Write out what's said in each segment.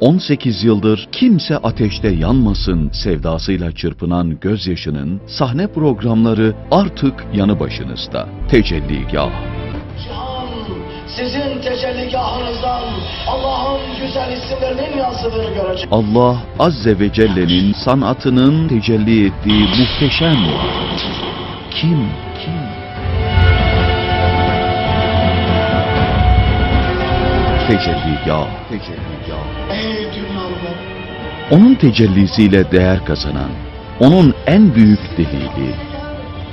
18 yıldır kimse ateşte yanmasın sevdasıyla çırpınan gözyaşının sahne programları artık yanı başınızda. Tecelligah. Cihan sizin tecelligahınızdan Allah'ın güzel isimlerinin yansıdığını görecek. Allah Azze ve Celle'nin sanatının tecelli ettiği muhteşem kim kim tecelligah tecelligah! Onun tecellisiyle değer kazanan onun en büyük delili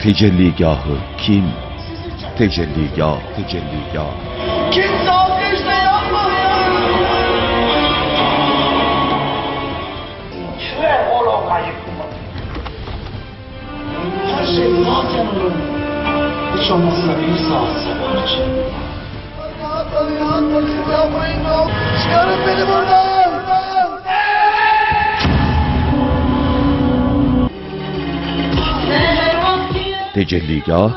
tecelligahı kim tecelligah tecelligah Kimse ateşte yanmıyor! Ve o lokayı Her şey zaten olur. Hiç olmazsa bir saat için. Yapmayın Çıkarın beni buradan! Tecelligah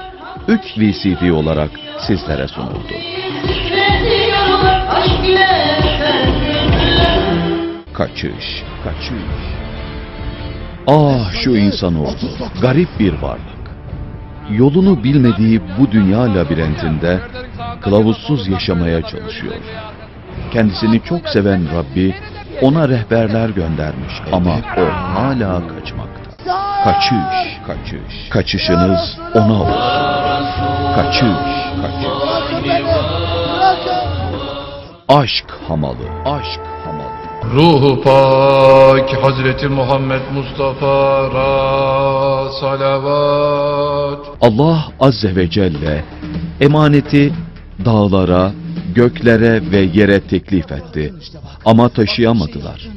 3 VCD olarak sizlere sunuldu. Kaçış, kaçış. Ah şu insanoğlu, garip bir varlık. Yolunu bilmediği bu dünya labirentinde kılavuzsuz yaşamaya çalışıyor. Kendisini çok seven Rabbi ona rehberler göndermiş ama o hala kaçmakta. Kaçış, kaçış. Kaçışınız ona olsun. Kaçış, kaçış. Aşk hamalı, aşk hamalı. Ruhu pak Hazreti Muhammed Mustafa ra salavat. Allah Azze ve Celle emaneti dağlara, göklere ve yere teklif etti. Ama taşıyamadılar.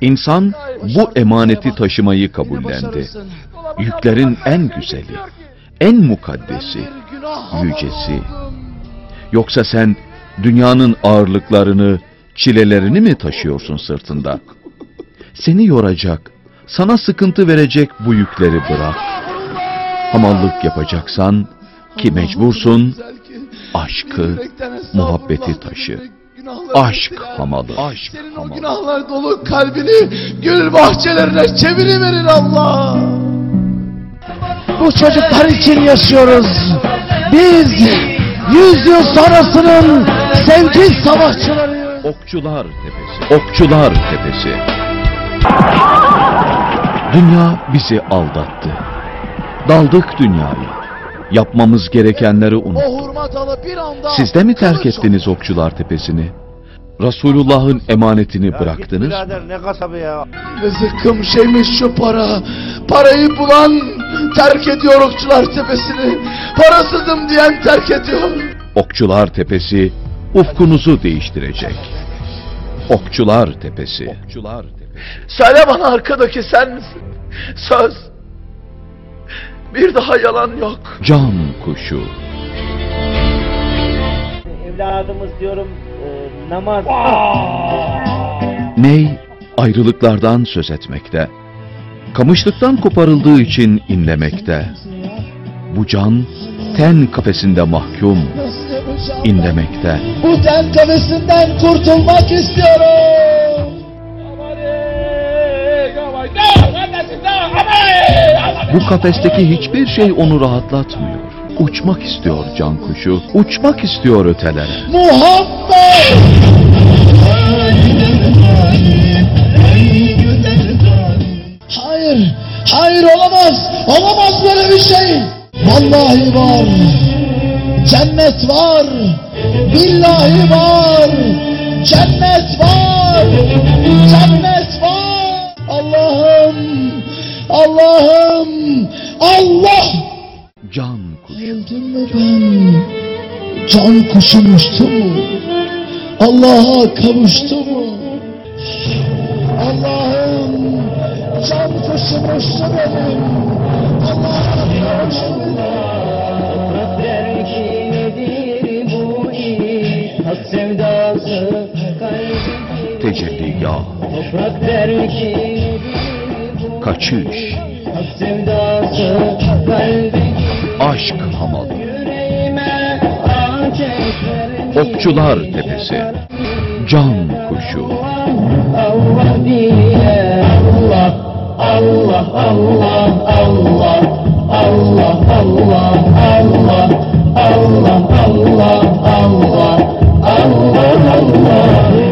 İnsan bu emaneti taşımayı kabullendi. Yüklerin en güzeli, en mukaddesi, yücesi. Yoksa sen dünyanın ağırlıklarını, çilelerini mi taşıyorsun sırtında? Seni yoracak, sana sıkıntı verecek bu yükleri bırak. Hamallık yapacaksan ki mecbursun, aşkı, muhabbeti taşı. Aşk hamalı, aşk Senin o günahlar dolu kalbini gül bahçelerine çeviriverin Allah. Bu çocuklar için yaşıyoruz. Biz yüzyıl sonrasının sevgi savaşçılarıyız. Okçular Tepesi. Okçular Tepesi. Dünya bizi aldattı. Daldık dünyaya. Yapmamız gerekenleri unuttuk. Siz de mi terk ettiniz Okçular Tepesi'ni? Resulullah'ın emanetini bıraktınız mı? Birader ne kasabı ya? Ne zıkkım şeymiş şu para. Parayı bulan terk ediyor okçular tepesini. Parasızım diyen terk ediyor. Okçular Tepesi ufkunuzu değiştirecek. Okçular Tepesi. Okçular Tepesi. Söyle bana arkadaki sen misin? Söz. Bir daha yalan yok. Can kuşu. Evladımız diyorum e, namaz. Ney ayrılıklardan söz etmekte. Kamışlıktan koparıldığı için inlemekte. Bu can ten kafesinde mahkum inlemekte. Bu ten kafesinden kurtulmak istiyorum. Bu kafesteki hiçbir şey onu rahatlatmıyor. Uçmak istiyor can kuşu, uçmak istiyor ötelere. Muhammed! Hayır, hayır olamaz, olamaz böyle bir şey. Vallahi var, cennet var, billahi var, cennet var, cennet var. Allah'ım, Allah'ım, Allah! Can kuşu. Öldüm mü ben? Can kuşum uçtu mu? Allah'a kavuştu mu? Allah'ım can kuşum uçtu benim. Sevdası kalbim Tecelligah, Toprak der ki kaçış, Hak sevdası kalbim aşk hamalı. Yüreğime Okçular Tepesi. Can kuşu. Ah diye Allah Allah Allah Allah Allah Allah Allah Allah Allah Allah Allah Allah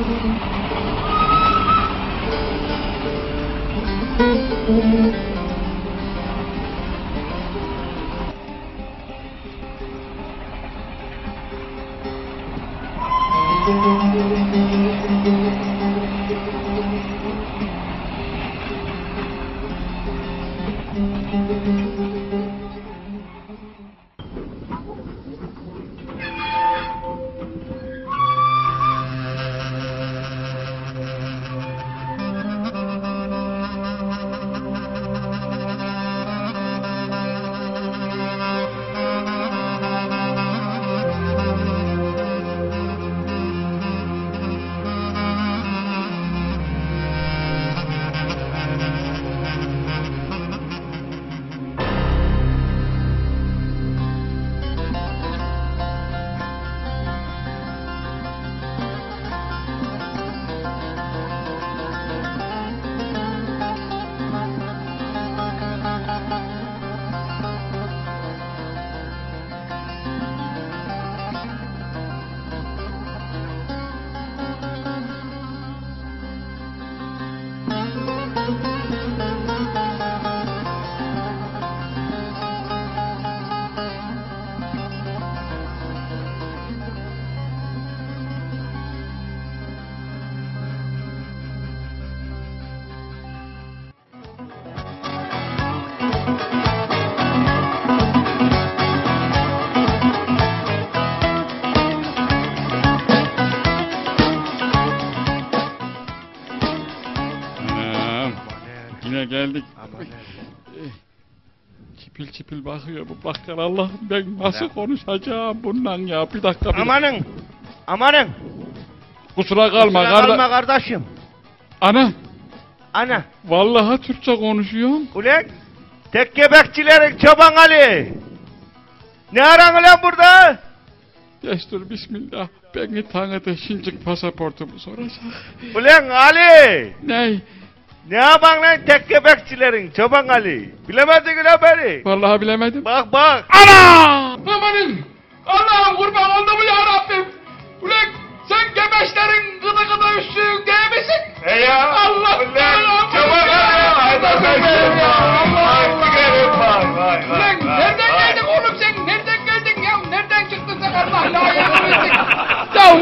Anam. Çipil çipil bakıyor bu bakkal Allah ben nasıl konuşacağım bundan ya bir dakika bir Amanın. Amanın. kusura kalma Kusura kardeş. kalma kardeşim. Ana Ana. vallahi Türkçe konuşuyorum. Ulan. Tek gebekçilerin çoban Ali. Ne aran ulan burada? Destur bismillah beni tanıdı şincik pasaportumu soracak. Ulan Ali. Ney? Ne yapan lan tek gebekçilerin çoban Ali? Bilemedin ulan beni. Vallahi bilemedim. Bak bak. Ana! Amanın! Allah'ım kurban oldu mu ya Rabbim? Ulan sen gebeşlerin gıdı gıdı üstün değil misin? He ya. Allah Ulan çoban Ali. Ulan nereden geldin oğlum sen? Nereden geldin ya? Nereden çıktın sen Allah la ya? ya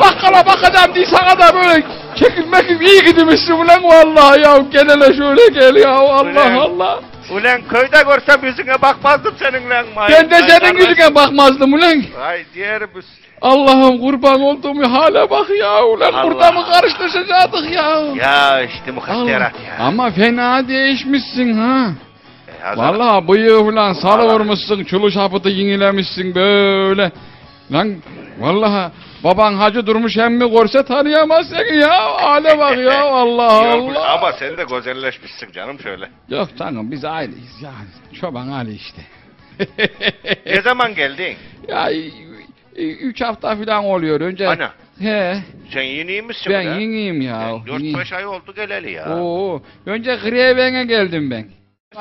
bakkala bakacağım diye sana da böyle çekilmek iyi gidiyormuşsun ulan vallahi ya. Gel hele şöyle gel ya Allah Ulan. Allah. Ulan köyde görsem yüzüne bakmazdım senin lan. Vay- Ben de vay senin kardeş. yüzüne bakmazdım ulan. Vay diğerimiz. Allah'ım kurban olduğum hale bak ya ulan Allah. burada mı karıştıracaktık ya? Ya işte mukadderat ya. Ama fena değişmişsin ha. E, Vallahi bıyığı falan sarı vurmuşsun, çulu şapıtı yenilemişsin böyle. Lan vallahi baban hacı durmuş emmi görse tanıyamaz seni ya. Hale bak ya Allah Yok, Allah. Ama sen de güzelleşmişsin canım şöyle. Yok canım biz aileyiz ya. Çoban Ali işte. Ne zaman geldin? ya i- i- üç hafta falan oluyor önce. Ana. He. Sen yeni misin Ben be? yeniyim ya. Dört yeniyim. beş ay oldu geleli ya. Oo, önce Greven'e geldim ben.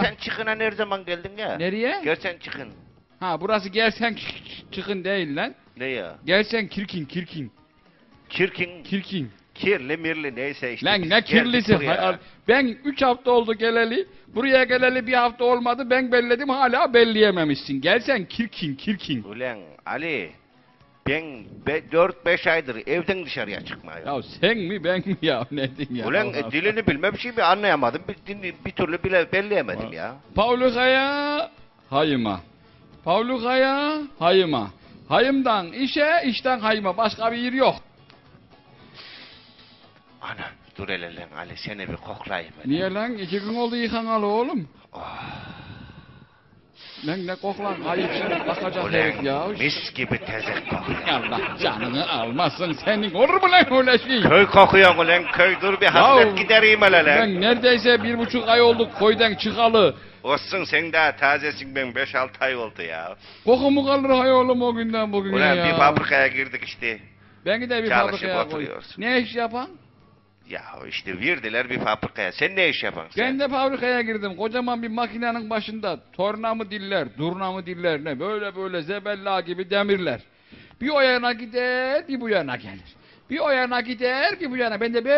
Sen çıkına ne zaman geldin ya? Nereye? Gel sen çıkın. Ha burası gelsen çıkın değil lan. Ne ya? Gelsen kirkin kirkin. Çirkin, Kirkin. kirli mirli neyse işte. Lan Biz ne geldik kirlisi. buraya. Hay- Ben üç hafta oldu geleli. Buraya geleli bir hafta olmadı. Ben belledim hala belleyememişsin. Gelsen kirkin kirkin. Ulan Ali. Ben 4-5 aydır evden dışarıya çıkmıyorum. Ya sen mi ben mi ya ne diyeyim ya? Ulan Allah e, dilini bilmem şey bir anlayamadım. Bir, dinli- bir türlü bile belleyemedim ya. Pavlukaya hayıma. Pavlukaya hayıma. Hayımdan işe, işten hayıma. Başka bir yer yok. Ana dur hele lan Ali seni bir koklayayım. hele. Niye lan? İki gün oldu yıkanalı oğlum. Lan ne koklan? Ayıp şimdi bakacak herif ya. Ulan mis gibi tezek kokuyor. Allah canını almasın senin. Olur mu lan öyle şey? Köy kokuyor ulan köy dur bir hasret gidereyim hele lan. Ben neredeyse bir buçuk ay oldu koydan çıkalı. Olsun sen daha tazesin ben 5-6 ay oldu ya. Koku mu kalır hay oğlum o günden bugüne Ulan ya. bir fabrikaya girdik işte. Beni de bir Çalışıp fabrikaya koy. oturuyorsun. Ne iş yapan? Ya işte verdiler bir fabrikaya. Sen ne iş yaparsın? Ben de fabrikaya girdim. Kocaman bir makinenin başında torna mı diller, durna mı diller ne böyle böyle zebella gibi demirler. Bir o yana gider, bir bu yana gelir. Bir o yana gider, bir bu yana. Ben de böyle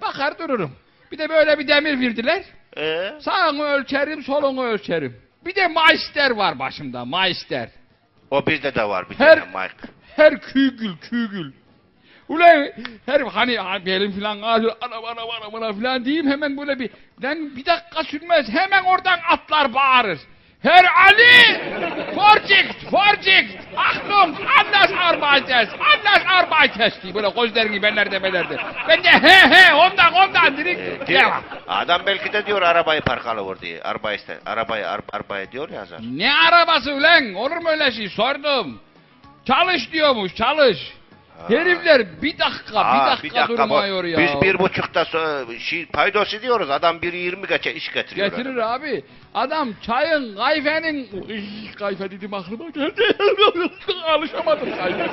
bakar dururum. Bir de böyle bir demir verdiler. Ee? Sağını ölçerim, solunu ölçerim. Bir de maister var başımda, maister. O bizde de var bir Her- tane Mike. Her kügül kügül. Ulan her hani ha, belim filan ağrıyor anam anam anam filan diyeyim hemen böyle bir lan bir dakika sürmez hemen oradan atlar bağırır. Herr Ali! Vorsicht! Vorsicht! Achtung! Anders arbeitet! Anders arbeitet! diye böyle gözlerini belerde belerde. Ben de he he ondan ondan direkt devam. Adam belki de diyor arabayı park alıver diye. Arabayı. Arabayı ar arabaya diyor ya zaten. Ne arabası ulan? Olur mu öyle şey? Sordum. Çalış diyormuş, çalış. Herifler bir dakika, bir dakika, bu- durmuyor ya. Biz bir buçukta so- şey, paydosu diyoruz. Adam bir yirmi geçe iş getiriyor. Getirir abi. Adam çayın, kayfenin... Üy, Kayfe dedim aklıma geldi. Alışamadım kayfe.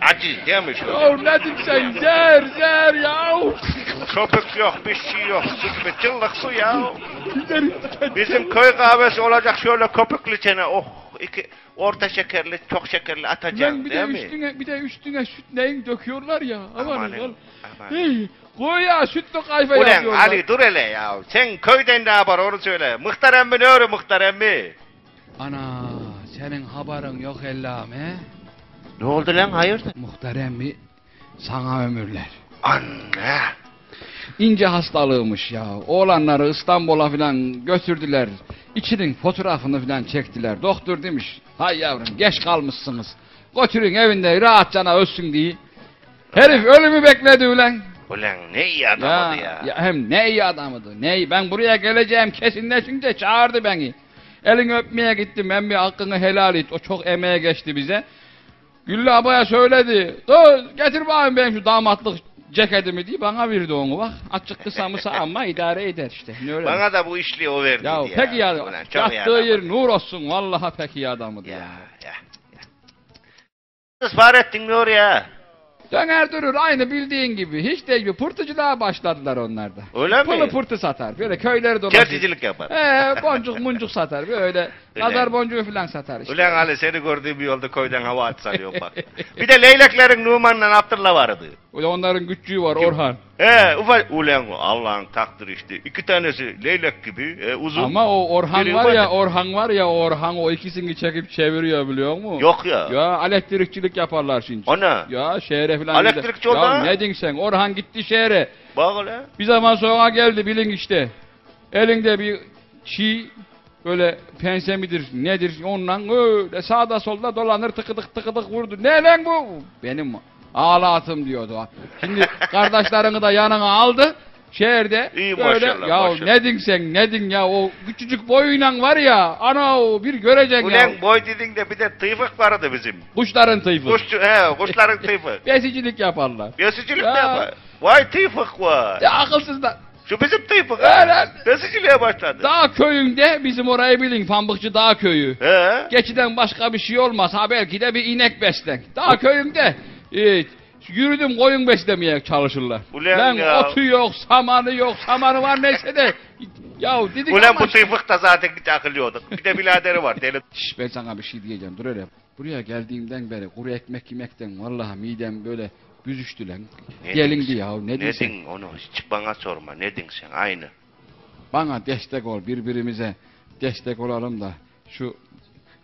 Aciz değil mi şu? Ya ne dedin sen? Zer, zer ya. Köpük yok, bir şey yok. Su gibi çıllık su ya. Bizim köy kahvesi olacak şöyle köpüklü çene. Oh, iki orta şekerli, çok şekerli Lan atacaksın bir de değil mi? üstüne, bir de üstüne süt neyin döküyorlar ya. Aman Amanın, oğlum. aman. Hey, koy ya sütlü kayfe Ulan yapıyorlar. Ali dur hele ya. Sen köyden ne haber onu söyle. Muhtar emmi ne öyle muhtar emmi? Ana senin haberin yok Ellam he? Ne oldu lan hayırdır? Muhterem mi? Sana ömürler. Anne. İnce hastalığımış ya. Oğlanları İstanbul'a filan götürdüler. İçinin fotoğrafını filan çektiler. Doktor demiş. Hay yavrum geç kalmışsınız. Götürün evinde rahatçana ölsün diye. Herif ölümü bekledi ulan. Ulan ne iyi adamdı ya. ya hem ne iyi adamıydı. Ne iyi. Ben buraya geleceğim kesinleşince çağırdı beni. Elini öpmeye gittim. Ben bir hakkını helal et. O çok emeğe geçti bize. Güllü abaya söyledi. Kız getir bakayım benim şu damatlık ceketimi diye bana verdi onu bak. Açık kısa mısa ama idare eder işte. Ne öyle? Bana da bu işliği o verdi ya ya. pek iyi adam. Ulan çok Yattığı yer nur olsun. Vallahi pek iyi adamıdı Ya ya. ya. ya. Fahrettin ne oraya? Döner durur aynı bildiğin gibi. Hiç değil bir pırtıcılığa başladılar onlar da. Öyle Pılı mi? pırtı satar. Böyle köyleri dolaşır. Kerticilik yapar. Ee, boncuk muncuk satar. Böyle. Nazar boncuğu falan satar işte. Ulan Ali seni gördüğüm yolda köyden hava atsanıyor bak. bir de leyleklerin Numan'la Abdullah vardı. Ulan Onların güçlüğü var Orhan. He ufak ulan Allah'ın takdiri işte. İki tanesi leylek gibi e, uzun. Ama o Orhan Biri var ya Orhan var ya Orhan o ikisini çekip çeviriyor biliyor musun? Yok ya. Ya elektrikçilik yaparlar şimdi. Ana. Ya şehre falan. Elektrikçi gider. oldu Ya ne diyorsun sen? Orhan gitti şehre. Bak ulan. Bir zaman sonra geldi bilin işte. Elinde bir çiğ böyle pense midir nedir ondan öyle sağda solda dolanır tıkıdık tıkıdık vurdu. Ne lan bu? Benim ağlatım diyordu. Şimdi kardeşlerini da yanına aldı. Şehirde İyi, böyle maşallah, ya maşallah. ne din sen ne din ya o küçücük boyuyla var ya ana o bir göreceksin ya. Ulan boy dedin de bir de tıyfık vardı bizim. Kuşların tıyfı. Kuşçu, he kuşların tıyfık. Besicilik yaparlar. Besicilik Ya. de yapar. Vay tıyfık var. Ya akılsızlar. Şu bizim tıyfık. Evet. Besiciliğe başladı. Dağ köyünde bizim orayı bilin Pambıkçı Dağ köyü. He. Geçiden başka bir şey olmaz. Ha belki de bir inek beslen. Dağ köyünde e, yürüdüm koyun beslemeye çalışırlar. Ulan Lan ya. otu yok, samanı yok, samanı var neyse de. Ya dedik Ulan ama... bu tıyfık da zaten hiç akıllıyorduk. Bir de biraderi var deli. Şş, ben sana bir şey diyeceğim dur öyle. Buraya geldiğimden beri kuru ekmek yemekten vallahi midem böyle büzüştü lan. Ne Gelindi ya ne Ne diyorsun? din onu hiç bana sorma. Ne din sen aynı. Bana destek ol birbirimize destek olalım da şu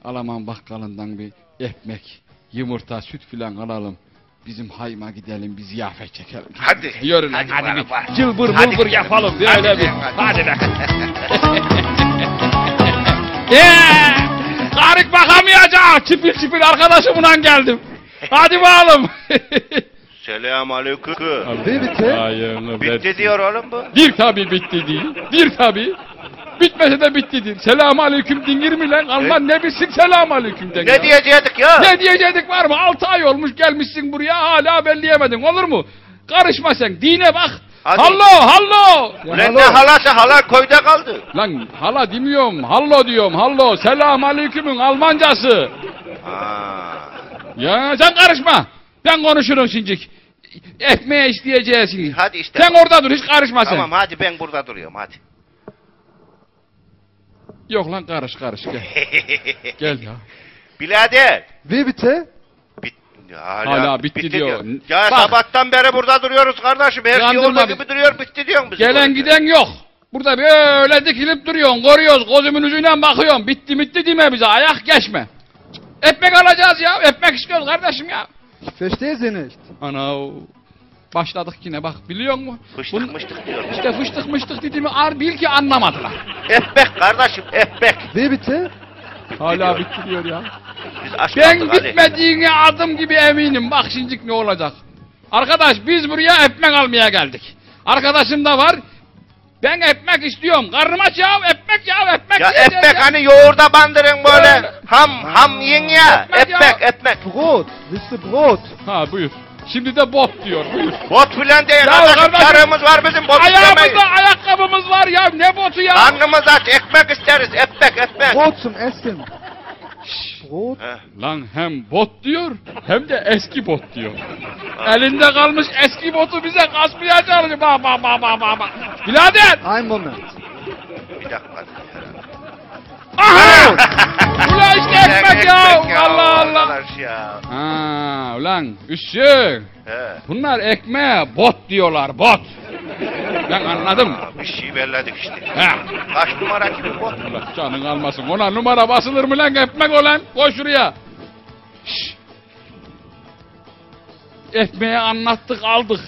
Alaman bakkalından bir ekmek, yumurta, süt filan alalım. Bizim hayma gidelim bir ziyafet çekelim. Hadi. Yürü Hadi hadi, bana bir cılbır Hadi. bulbur yapalım böyle Hadi bir. hadi. Hadi. Eee! Karık bakamayacak. Çipil çipil arkadaşımla geldim. Hadi bakalım. Selam aleyküm. Ayağını Bitti diyor oğlum bu. Bir tabi bitti değil. Bir tabi. Bitmese de bitti değil. Selam aleyküm dingir mi lan? Alman ne bilsin selam aleyküm ya. Ne diyecektik ya? Ne diyecektik var mı? Altı ay olmuş gelmişsin buraya hala belleyemedin olur mu? Karışma sen dine bak. Hadi. Hallo hallo. Ya Ulan hallo. ne halası hala koyda kaldı. Lan hala demiyorum. Hallo diyorum. Hallo. Selam aleykümün Almancası. Ha. Ya sen karışma. Ben konuşurum şimdicik. Ekmeğe isteyeceğiz şimdi. Hadi işte. Sen orada dur hiç karışma sen. Tamam hadi ben burada duruyorum hadi. Yok lan karış karış gel. Gel ya. Birader. Wie bitte? Bit hala, Hala bitti diyor. Ya Bak. sabahtan beri burada duruyoruz kardeşim. Her şey Yandırma gibi duruyor bitti diyorsun bizi. Gelen giden yok. Burada böyle dikilip duruyorsun. Koruyoruz. Gözümün ucuyla bakıyorum. Bitti bitti deme bize. Ayak geçme. Ekmek alacağız ya. Ekmek istiyoruz kardeşim ya. Ich verstehe Sie nicht. Ana. Başladık yine bak biliyor musun? Fıştık Bun- mıştık diyor. İşte fıştık mıştık dediğimi ar bil ki anlamadılar. Ekmek kardeşim ekmek. Wie bitte? Hala bitti diyor ya. Biz aç Ben bitmediğine adım gibi eminim. Bak şimdi ne olacak. Arkadaş biz buraya ekmek almaya geldik. Arkadaşım da var. Ben ekmek istiyorum. Karnım aç ya. Ekmek ya. Ekmek Ya ekmek ya. hani yoğurda bandırın böyle. Ham ham yiyin ya. Ekmek ya. Ekmek ekmek. Brot. Du Brot? Ha buyur. Şimdi de bot diyor. Buyur. Bot filan değil Ya kardeşim. var bizim bot Ayağımızda istemeyiz. ayakkabımız var ya. Ne botu ya? Karnımız aç ekmek isteriz ekmek ekmek. Essen. Brot? Heh. Lan hem bot diyor hem de eski bot diyor. Elinde kalmış eski botu bize kasmaya çalışıyor. Bak bak bak bak bak. Birader. Ein Moment. Dakika. Aha! Ulan işte ekmek ya. Ekmek Allah Allah. arkadaş ya. Ha ulan Üssü. He. Bunlar ekmeğe bot diyorlar bot. Ben anladım. Aa, Bir şey belledik işte. Ha. Kaç numara gibi bot? Allah canın almasın. Ona numara basılır mı lan ekmek olan? Koy şuraya. Şşş. Ekmeği anlattık aldık.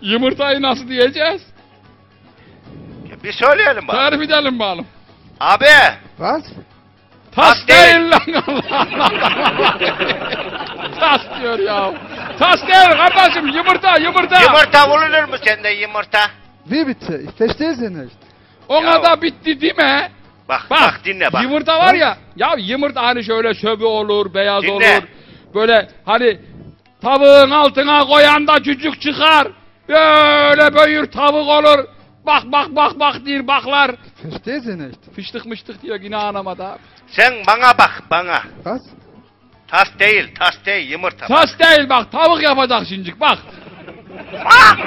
Yumurtayı nasıl diyeceğiz? Bir söyleyelim bak. Tarif edelim bakalım. Abi. Was? Tas değil. lan Allah Allah. Tas diyor ya. Tas değil kardeşim yumurta yumurta. Yumurta bulunur mu sende yumurta? Ich verstehe Sie nicht. Ona Ya. da bitti değil mi? Bak Bak, bak, dinle bak. Yumurta var ya. Ya yumurta hani şöyle söbü olur, beyaz Dinle. olur. Böyle hani tavuğun altına koyan da cücük çıkar. Böyle büyür tavuk olur. Bak bak bak bak diyor baklar. Verstehe Sie nicht. Fıştık mıştık diyor yine anamadı abi. Sen bana bak bana. Was? Tas değil tas değil yumurta. Tas değil bak tavuk yapacak şimdi bak. Ach,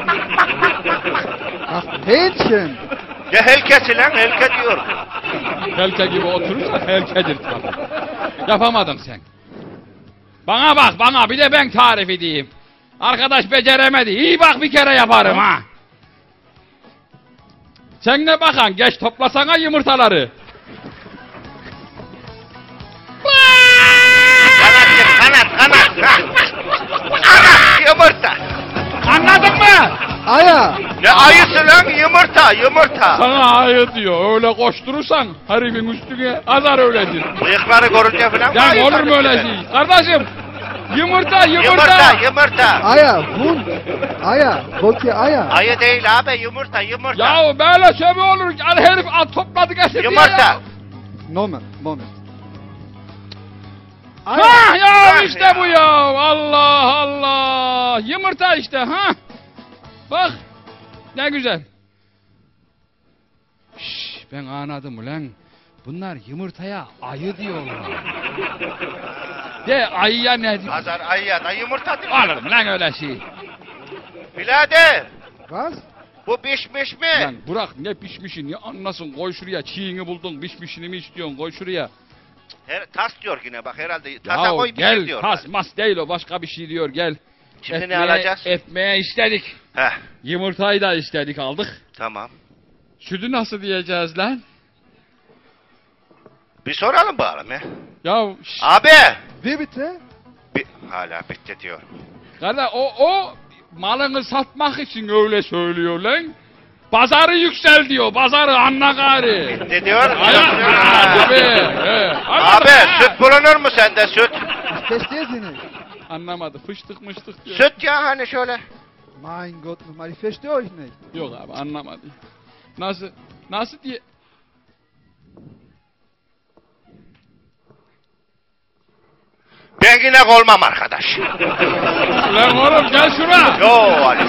Hähnchen. Ya helkesi lan helke diyor. Helke gibi oturursa helkedir tabii. Yapamadın sen. Bana bak bana bir de ben tarif edeyim. Arkadaş beceremedi. İyi bak bir kere yaparım ha. Sen ne bakan geç toplasana yumurtaları. Kanat kanat kanat. Kanat yumurta. Anladın mı? Eier. Ne ayısı lan yumurta yumurta. Sana ayı diyor. Öyle koşturursan herifin üstüne azar öyledir. Bıyıkları görünce falan Ya ayı olur mu öyle zannediyor şey? Kardeşim yumurta yumurta. Yumurta yumurta. Hund. Eier. Wollt ihr Eier? Ayı değil abi yumurta yumurta. Ya böyle söbe olur. Yani herif at topladı getirdi ya. Yumurta. Moment. Moment. Ha Eier. ya Ha işte ya. bu ya. Allah Allah. Yumurta işte ha. Bak. Ne güzel. Şş, ben anladım ulan. Bunlar yumurtaya ayı diyorlar. De ayıya ne diyor? Pazar ayıya da yumurta diyor. Olur mu lan öyle şey? Birader Was? bu pişmiş mi? Lan bırak ne pişmişi ne anlasın koy şuraya çiğini buldun pişmişini mi istiyorsun koy şuraya. Her, tas diyor yine bak herhalde. Tasa Ya koy bir gel şey diyor. tas mas değil o başka bir şey diyor gel. Şimdi ne alacağız? Ekmeğe istedik. Heh Yumurtayı da istedik aldık. tamam. Sütü nasıl diyeceğiz lan? Bir soralım bakalım ya. Ya şş, Abi! Wie bitte? Bir, hala bitti diyor. kardeş o, o malını satmak için öyle söylüyor lan. Pazarı yüksel diyor. Pazarı anla gari. Ne diyor? Aya- Tabii. he. Anladın Abi mı? süt bulunur mu sende süt? Verstehe Sie nicht. Anlamadı. Fıştık mıştık diyor. Süt ya hani şöyle. Mein Gott, nochmal, ich verstehe euch nicht. Yok abi anlamadı. Nasıl? Nasıl diye? Ben inek olmam arkadaş. Lan oğlum gel şuna. Yo Ali.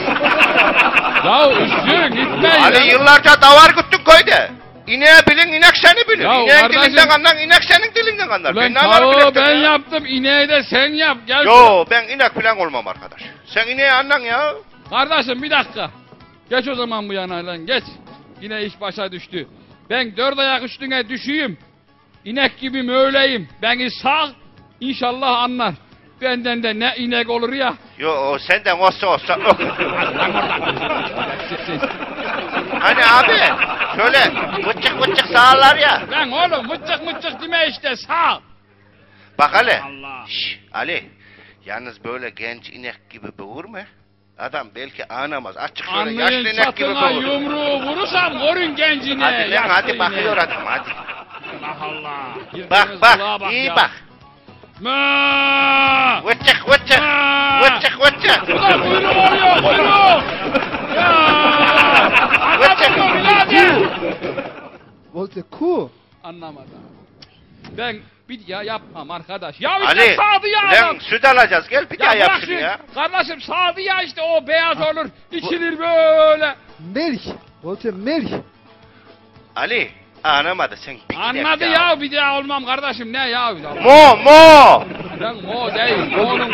Ya üstün gitmeyin. Ali ya. yıllarca davar güttün köyde. İneği bilin, inek seni bilin. Ya İneğin kardeşim- dilinden anlar, inek senin dilinden anlar. Ben ne tavuğu inekten ben ya? yaptım. ineği de sen yap. Gel şuna. Yo ben inek falan olmam arkadaş. Sen ineği anlan ya. Kardeşim bir dakika. Geç o zaman bu yana lan geç. Yine iş başa düştü. Ben dört ayak üstüne düşeyim. İnek gibi möğleyim. Beni sağ inşallah anlar. Benden de ne inek olur ya. Yo o senden olsa olsa. hani abi şöyle vıcık vıcık sağlar ya. Lan oğlum mıcık mıcık deme işte sağ. Bak Ali. Allah. Şş, Ali. Yalnız böyle genç inek gibi boğur mu? Adam belki anamaz. Açık şöyle yaşlı Anlayın inek gibi çatına boğur. yumruğu vurursam korun gencine. Hadi lan yaşlı hadi ineği. bakıyor adam hadi. Allah Allah. Bak Girdiğiniz bak kulağa iyi ya. bak. Vıcık. Aa! Vıcık vıcık. Bu da kuyruk oluyor kuyruk. Ya. Anladın mı birader? Wollte Kuh? Anlamadım. Ben bir ya yapmam arkadaş. Ya işte Ali sağdı ya adam. süt alacağız gel bir Ya daha yap şunu ya. Kardeşim sağdı ya işte o beyaz olur. içilir böyle. Milch. Wollte Milch. Ali anlamadı sen bir Anladı inek ya bir daha olmam kardeşim ne ya. Mo mo. Lan o değil. Oğlum.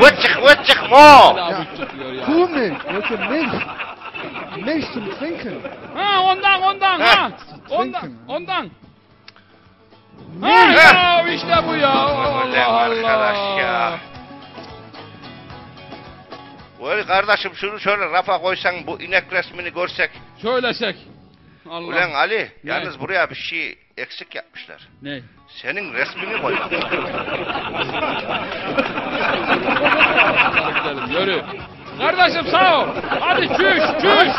Vıcık vıcık mo. Ya. Kuhmilch. Wollte Milch. Milch zum Trinken. Ha ondan ondan ha. Ha. Ondan ondan. Ha Milch. ya işte bu ya. Allah Allah. ya. Vay kardeşim şunu şöyle rafa koysan bu inek resmini görsek. Söylesek. Allah. Ulan Ali Ne? yalnız buraya bir şey eksik yapmışlar. Ne? Senin resmini koy. Gidelim yürü. Kardeşim sağ ol. Hadi çüş çüş.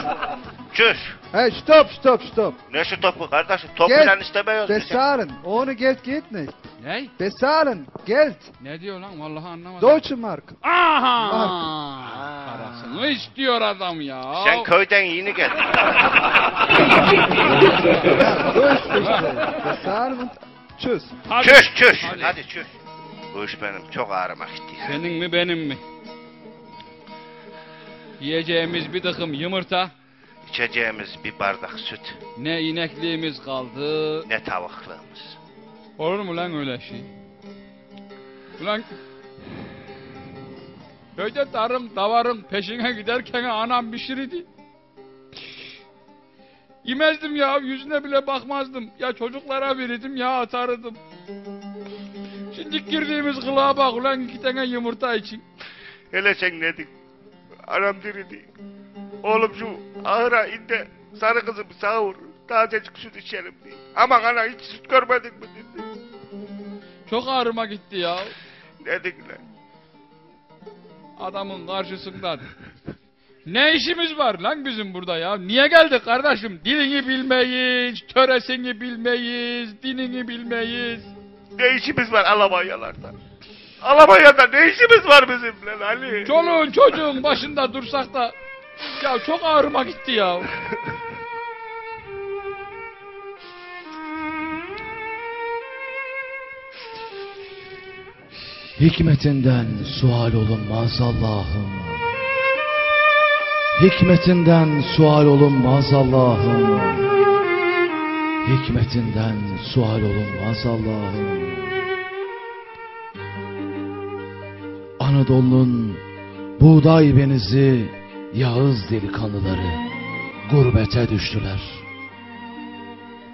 Çüş. Hey, stopp, stopp, stopp. Ne şu topu kardeşim? Top Gel. falan istemiyoruz. Bezahlen. Ohne Geld geht nicht. Ne? Bezahlen. Geld. Ne diyor lan vallahi anlamadım. Deutsche Mark. Aha. Parasını istiyor adam ya. Sen köyden yeni gel. Ja, so ist richtig. Bezahlen und tschüss. Hadi. Çüş çüş. Hadi. Hadi çüş. Bu iş benim çok ağrıma gitti. Senin mi benim mi? Yiyeceğimiz bir takım yumurta, İçeceğimiz bir bardak süt. ne inekliğimiz kaldı. Ne tavuklığımız. Olur mu lan öyle şey? Ulan Köyde darım davarım peşine giderken anam pişirdi. Yemezdim ya yüzüne bile bakmazdım. Ya çocuklara verirdim ya atardım. Şimdi girdiğimiz kılığa bak ulan iki tane yumurta için. Hele sen ne dedin? Anam diridi. Oğlum şu ahıra inde sarı kızım sağır. Tazecik süt içelim diye. Aman ana hiç süt görmedin mi dedi. Çok ağrıma gitti ya. Ne dedin lan? Adamın karşısında. Ne işimiz var lan bizim burada ya? Niye geldik kardeşim? Dilini bilmeyiz, töresini bilmeyiz, dinini bilmeyiz. Ne işimiz var Almanya'larda? Almanya'da ne işimiz var bizim lan Ali? Çoluğun çocuğun başında dursak da ya çok ağrıma gitti ya. Hikmetinden sual olunmaz Allah'ım. Hikmetinden sual olunmaz Allah'ım. Hikmetinden sual olunmaz Allah'ım. Anadolu'nun buğday benizi Yağız delikanlıları gurbete düştüler.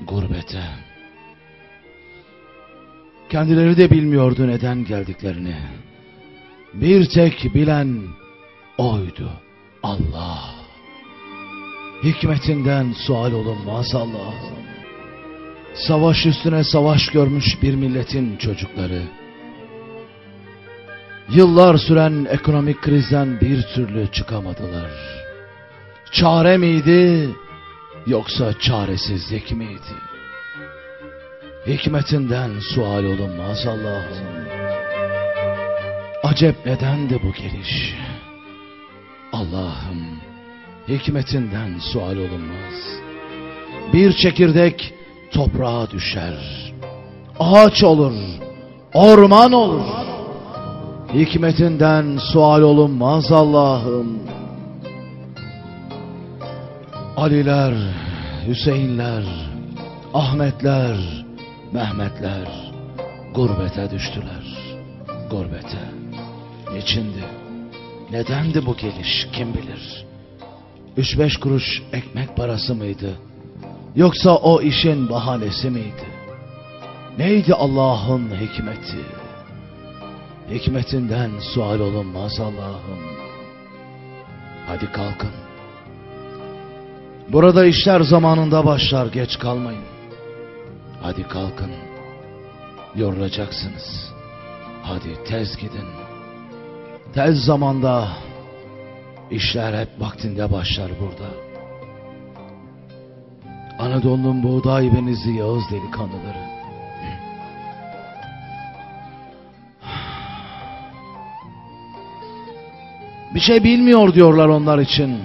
Gurbete. Kendileri de bilmiyordu neden geldiklerini. Bir tek bilen oydu Allah. Hikmetinden sual olunmaz Allah'ım. Savaş üstüne savaş görmüş bir milletin çocukları. Yıllar süren ekonomik krizden bir türlü çıkamadılar. Çare miydi yoksa çaresizlik miydi? Hikmetinden sual olunmaz Allah'ım. Acep nedendi bu geliş? Allah'ım hikmetinden sual olunmaz. Bir çekirdek toprağa düşer. Ağaç olur, orman olur. Hikmetinden sual olunmaz Allah'ım. Aliler, Hüseyinler, Ahmetler, Mehmetler gurbete düştüler. Gurbete. Niçindi? Nedendi bu geliş kim bilir? Üç beş kuruş ekmek parası mıydı? Yoksa o işin bahanesi miydi? Neydi Allah'ın hikmeti? Hikmetinden sual olunmaz Allah'ım. Hadi kalkın. Burada işler zamanında başlar geç kalmayın. Hadi kalkın. Yorulacaksınız. Hadi tez gidin. Tez zamanda işler hep vaktinde başlar burada. Anadolu'nun buğday benizli Yağız delikanlıları. Bir şey bilmiyor diyorlar onlar için.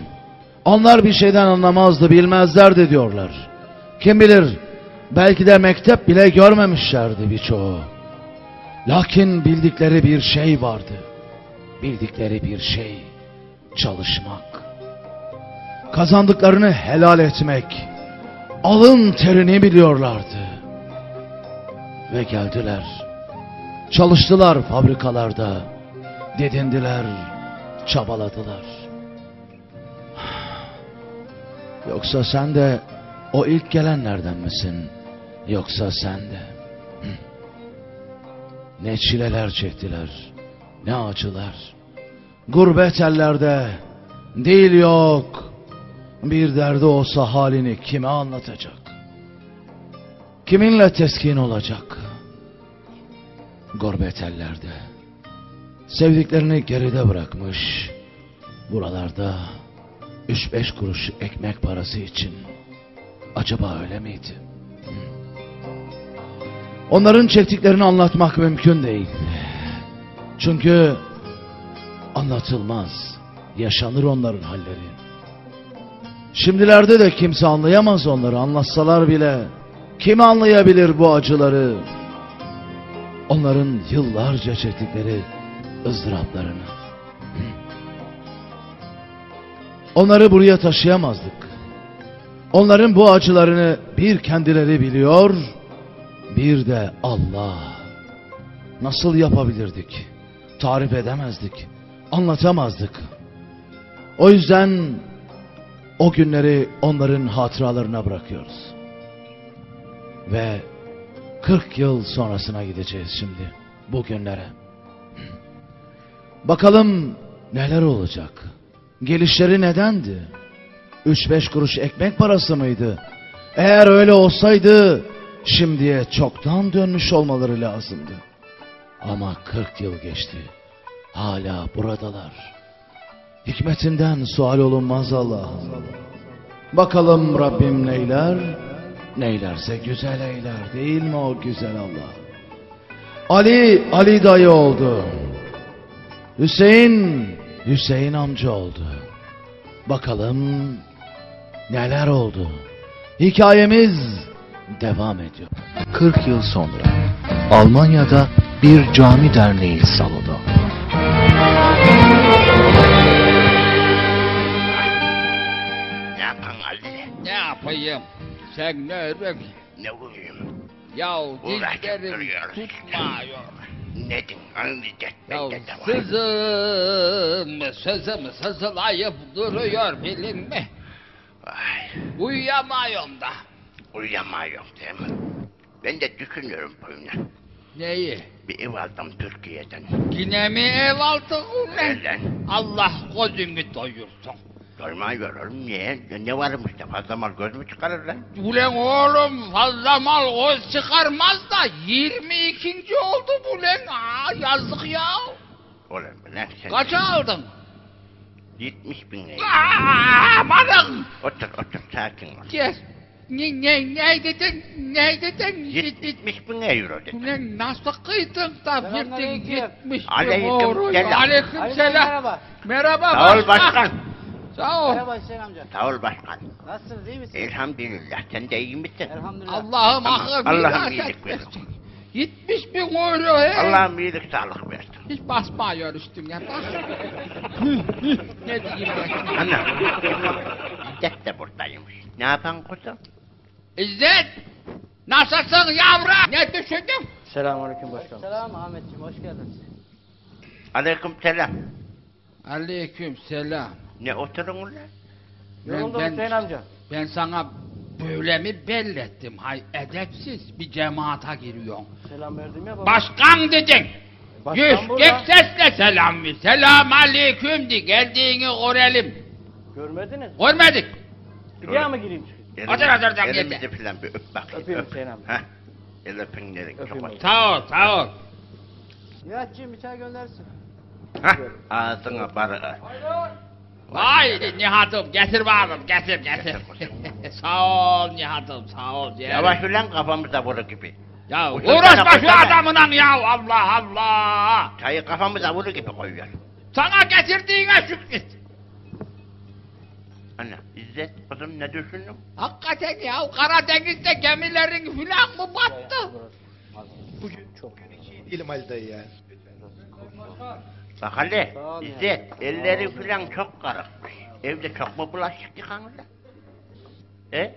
Onlar bir şeyden anlamazdı, bilmezlerdi diyorlar. Kim bilir, belki de mektep bile görmemişlerdi birçoğu. Lakin bildikleri bir şey vardı. Bildikleri bir şey, çalışmak. Kazandıklarını helal etmek, alın terini biliyorlardı. Ve geldiler. Çalıştılar fabrikalarda. Didindiler, çabaladılar. Yoksa sen de o ilk gelenlerden misin? Yoksa sen de? Ne çileler çektiler, ne acılar. Gurbet ellerde, değil yok. Bir derdi olsa halini kime anlatacak? Kiminle teskin olacak? Gurbet ellerde. Sevdiklerini geride bırakmış. Buralarda üç beş kuruş ekmek parası için. Acaba öyle miydi? Onların çektiklerini anlatmak mümkün değil. Çünkü anlatılmaz. Yaşanır onların halleri. Şimdilerde de kimse anlayamaz onları. Anlatsalar bile kim anlayabilir bu acıları? Onların yıllarca çektikleri ızdıraplarını. Onları buraya taşıyamazdık. Onların bu acılarını bir kendileri biliyor, bir de Allah. Nasıl yapabilirdik? Tarif edemezdik, anlatamazdık. O yüzden o günleri onların hatıralarına bırakıyoruz. Ve 40 yıl sonrasına gideceğiz şimdi bu günlere. Bakalım neler olacak? Gelişleri nedendi? Üç beş kuruş ekmek parası mıydı? Eğer öyle olsaydı şimdiye çoktan dönmüş olmaları lazımdı. Ama 40 yıl geçti. Hala buradalar. Hikmetinden sual olunmaz Allah'ım. Bakalım Rabbim neyler? Neylerse güzel eyler değil mi o güzel Allah? Ali, Ali dayı oldu. Hüseyin, Hüseyin amca oldu. Bakalım neler oldu? Hikayemiz devam ediyor. 40 yıl sonra Almanya'da bir cami derneği salonu. Ne yapan Ali? Ne yapayım? Sen ne örek? Ne vurayım? Ya duruyoruz. tutmuyor. Nedim anlayacak Ya bende de var. sızım sözüm sızılayıp duruyor bilin mi? Vay, Uyuyamıyorum da. uyuyamıyorum değil mi? Ben de düşünüyorum bunu. Neyi? Bir ev aldım Türkiye'den. Yine mi ev aldın ulan? Allah gözünü doyursun. Doymuyor oğlum niye? Ne varmış da fazla mal göz mü çıkarır lan? Ulan oğlum fazla mal göz çıkarmaz da 22. oldu bu lan. Aa, yazık ya. Oğlum lan sen Kaça aldın? 70 bin lira. Aa, amanın. Otur otur sakin ol. Gel. Ne, ne, ne dedin? Ne dedin? 70 bin euro dedi. Ulan nasıl kıydın da verdin Selamünaleyküm. 70 bin Aleyküm euroyu? selam. Aleyküm Aleyküm selam. merhaba. Merhaba Sağ ol başkan. Sağ ol. Merhaba Hüseyin amca. Sağ ol başkan. Nasılsınız iyi misiniz? Elhamdülillah sen de iyi misin? Elhamdülillah. Allah'ım akıl Allah'ım bir iyilik versin. 70 bin euro he. Allah'ım iyilik sağlık versin. Hiç basmıyor üstüne bas. ne diyeyim ben? Ana. İzzet de buradaymış. Ne yapan kuzum? İzzet! Nasılsın yavrum? Ne düşündün? Selamünaleyküm başkanım. Selam Ahmetciğim hoş geldiniz. Aleyküm selam. Aleyküm selam. Ne oturun ulan? Yoruldum ben- Hüseyin amca. Ben sana böyle mi bellettim? Hay edepsiz bir cemaata giriyorsun. Selam verdim ya baba. Başkan dedin. Başkan Yüksek burada. sesle selam ver. Selam aleyküm de geldiğini görelim. Görmediniz mi? Görmedik. Bir daha mı gireyim? çıkayım? Hadi, hadi, hadi. Elimizi filan bir öp bakayım. Öpeyim öp. Hüseyin abi. Heh. El öpün dedik. Öpeyim. Sağ ol sağ ol. Nihat'cığım bir çay göndersin. Heh. Ağzına barı. Vay Nihat'ım getir bakalım getir getir. sağ ol Nihat'ım sağ ol. yeğenim. Yavaş ulan kafamıza vurur gibi. Ya Uçursana, uğraşma şu adamla ya Allah Allah. Çayı kafamıza vurur gibi koyuyor. Sana getirdiğine şükret. Ana İzzet kızım ne düşündün? Hakikaten ya Karadeniz'de gemilerin filan mı battı? İlim Ali dayı ya. Bak hele. İzzet elleri filan çok karışmış. Evde çok mu bulaşık yıkanırlar? E?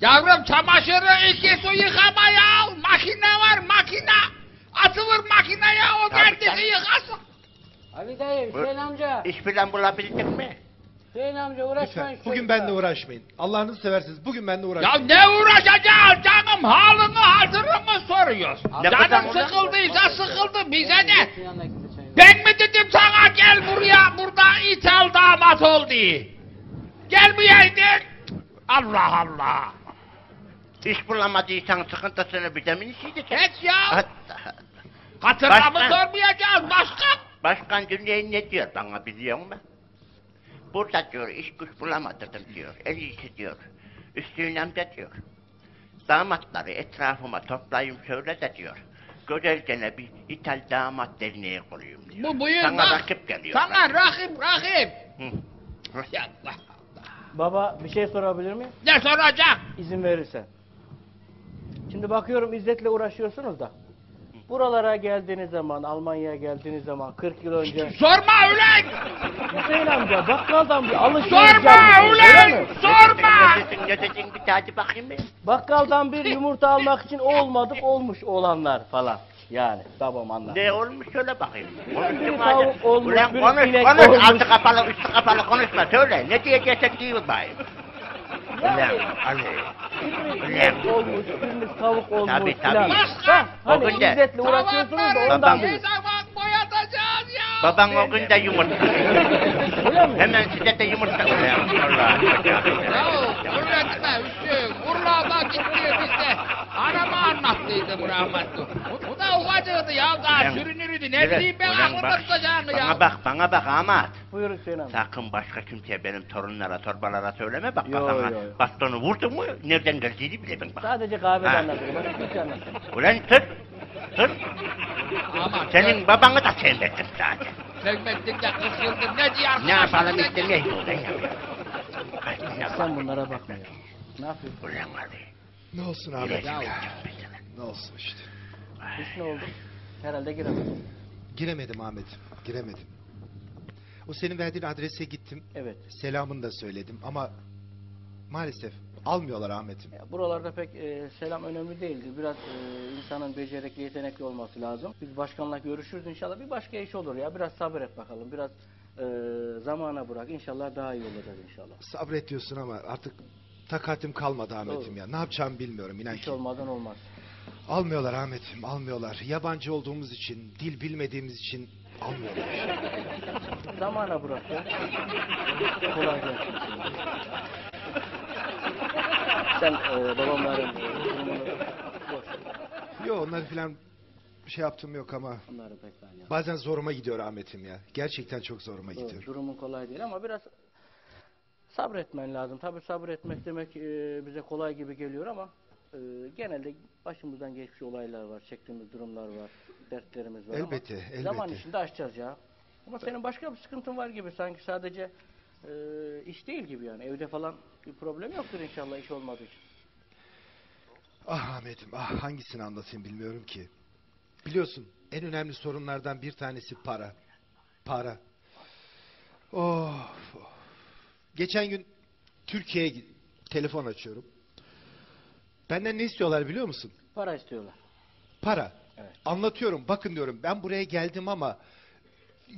Yavrum çamaşırı iki su yıkama ya. Makine var makine. Atıvır makineye o Tabii, kendisi tabii. yıkasın. Ali dayı Hüseyin amca. İş filan bulabildin mi? Hüseyin amca uğraşmayın. Lütfen şu bugün çocukla. benimle uğraşmayın. Allah'ınızı seversiniz. Bugün benimle Ya uğraşmayın. ne uğraşacağız canım halını hazırını soruyoruz. Ne kadar Canım sıkıldıysa sıkıldı bize ne? Hüseyin yanına. Ben mi dedim sana gel buraya burada ithal damat ol diye. Gelmeyeydin. Allah Allah. İş bulamadıysan sıkıntısını bir de mi işiydik? Geç ya. Hatta Hatırla mı Başkan. sormayacağız başkan? Başkan Cüneyt ne diyor bana biliyor musun? Burada diyor iş güç bulamadım diyor. En iyisi diyor. Üstünem de diyor. Damatları etrafıma toplayayım şöyle de diyor. Güzelce bir İtal damat derneği kurayım diyor. Bu buyur Sana bak. rakip geliyor. Sana rakip rakip. Hı. Ya Allah Allah. Baba bir şey sorabilir miyim? Ne soracak? İzin verirsen. Şimdi bakıyorum İzzet'le uğraşıyorsunuz da. Buralara geldiğiniz zaman, Almanya'ya geldiğiniz zaman 40 yıl önce Sorma ulan! Hüseyin amca bakkaldan bir alışveriş Sorma yapmışsınız, öyle ulan! mi? Sorma! Dedin bir tane bakayım bir. Bakkaldan bir yumurta almak için olmadık olmuş olanlar falan. Yani babam anlar. Ne olmuş söyle bakayım. Bir Konuştum tavuk madem. olmuş, Ulan konuş konuş. olmuş. Altı kapalı üstü kapalı konuşma söyle. Ne diyeceksin değil bakayım. Ulan Ali. Biriniz olmuş, biriniz tavuk olmuş Tabii, tabii. Başka! Hani O gün de- İzzet'le uğraşıyorsunuz da ondan Babam- zaman boyatacağız ya? Baban o gün de yumurta. Hemen size de yumurta. Ulan Allah. Ya öğretme Hüsnü. Urla'da gitti bizde. Anama anlattıydım rahmetli. Bu, da ufacıktı ya daha Ulan, sürünürüydü. Ne evet, bileyim ben aklımda bak, tutacağını ya. Bana bak bana bak Ahmet. Buyur Hüseyin amca. Sakın başka kimseye benim torunlara torbalara söyleme bak Yo, kafana. yo, yo. Bastonu vurdun mu nereden geldiğini bile ben bak. Sadece kahvede anlatırım. Başka. Ulan tut. Tut. Ama Senin babanı da sevmedim zaten. Sevmekten de kısıldım. Ne diye Ne yapalım işte ne yapalım? Sen bunlara bakma ya. Ne yapıyorsun? Ulan Ali. Ne olsun abi? Ne olsun işte. Hiç ne oldu? Herhalde giremedim. Giremedim Ahmet'im. Giremedim. O senin verdiğin adrese gittim. Evet. Selamını da söyledim ama maalesef almıyorlar Ahmet'im. Ya buralarda pek e, selam önemli değildir. Biraz e, insanın becerikli, yetenekli olması lazım. Biz başkanla görüşürüz inşallah. Bir başka iş olur ya. Biraz sabır et bakalım. Biraz e, zamana bırak. İnşallah daha iyi olacak inşallah. Sabret diyorsun ama artık takatim kalmadı Ahmet'im Doğru. ya. Ne yapacağımı bilmiyorum inan ki. olmadan olmaz. Almıyorlar Ahmet'im almıyorlar. Yabancı olduğumuz için, dil bilmediğimiz için Almıyorum. Zamana bırak ya. Kolay gelsin. Sen e, babamların durumunu boş ver. Yok onları falan bir şey yaptığım yok ama Onları pekala ya. bazen zoruma gidiyor Ahmet'im ya. Gerçekten çok zoruma Doğru, gidiyor. durumun kolay değil ama biraz sabretmen lazım. Tabii sabretmek demek e, bize kolay gibi geliyor ama e, genelde başımızdan geçmiş olaylar var, çektiğimiz durumlar var, dertlerimiz var Elbette, ama elbette. zaman içinde aşacağız ya. Ama senin başka bir sıkıntın var gibi sanki sadece e, iş değil gibi yani. Evde falan bir problem yoktur inşallah iş olmadığı için. Ah Ahmet'im ah hangisini anlatayım bilmiyorum ki. Biliyorsun en önemli sorunlardan bir tanesi para. Para. Of, of. Geçen gün Türkiye'ye telefon açıyorum. Benden ne istiyorlar biliyor musun? Para istiyorlar. Para. Evet. Anlatıyorum bakın diyorum ben buraya geldim ama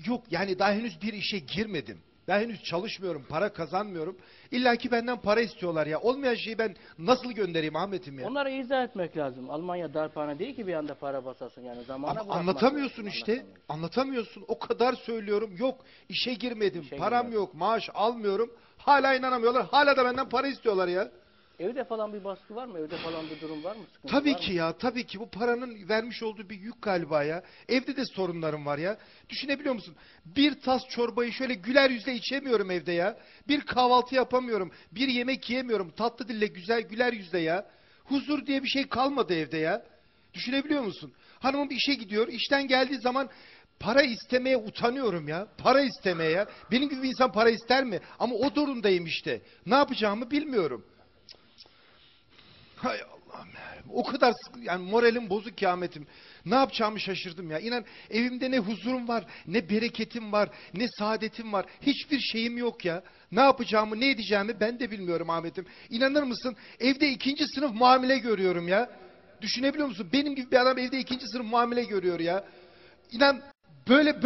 yok yani daha henüz bir işe girmedim. Daha henüz çalışmıyorum, para kazanmıyorum. İlla ki benden para istiyorlar ya. Olmayan şeyi ben nasıl göndereyim Ahmet'im ya? Onlara izah etmek lazım. Almanya darphane değil ki bir anda para basasın yani zamana Ama anlatamıyorsun lazım. işte. Anlatamıyorsun. Anlatamıyorsun. O kadar söylüyorum. Yok işe girmedim. İşe param girmedim. yok. Maaş almıyorum. Hala inanamıyorlar. Hala da benden para istiyorlar ya. Evde falan bir baskı var mı? Evde falan bir durum var mı? Sıkıntı Tabii var ki mı? ya. Tabii ki bu paranın vermiş olduğu bir yük galiba ya. Evde de sorunlarım var ya. Düşünebiliyor musun? Bir tas çorbayı şöyle güler yüzle içemiyorum evde ya. Bir kahvaltı yapamıyorum. Bir yemek yiyemiyorum. Tatlı dille güzel güler yüzle ya. Huzur diye bir şey kalmadı evde ya. Düşünebiliyor musun? Hanımım işe gidiyor. işten geldiği zaman para istemeye utanıyorum ya. Para istemeye ya. Benim gibi bir insan para ister mi? Ama o durumdayım işte. Ne yapacağımı bilmiyorum. Hay Allah'ım ya. O kadar sıkı, yani moralim bozuk ki Ahmet'im. Ne yapacağımı şaşırdım ya. İnan evimde ne huzurum var, ne bereketim var, ne saadetim var. Hiçbir şeyim yok ya. Ne yapacağımı, ne edeceğimi ben de bilmiyorum Ahmet'im. İnanır mısın? Evde ikinci sınıf muamele görüyorum ya. Düşünebiliyor musun? Benim gibi bir adam evde ikinci sınıf muamele görüyor ya. İnan böyle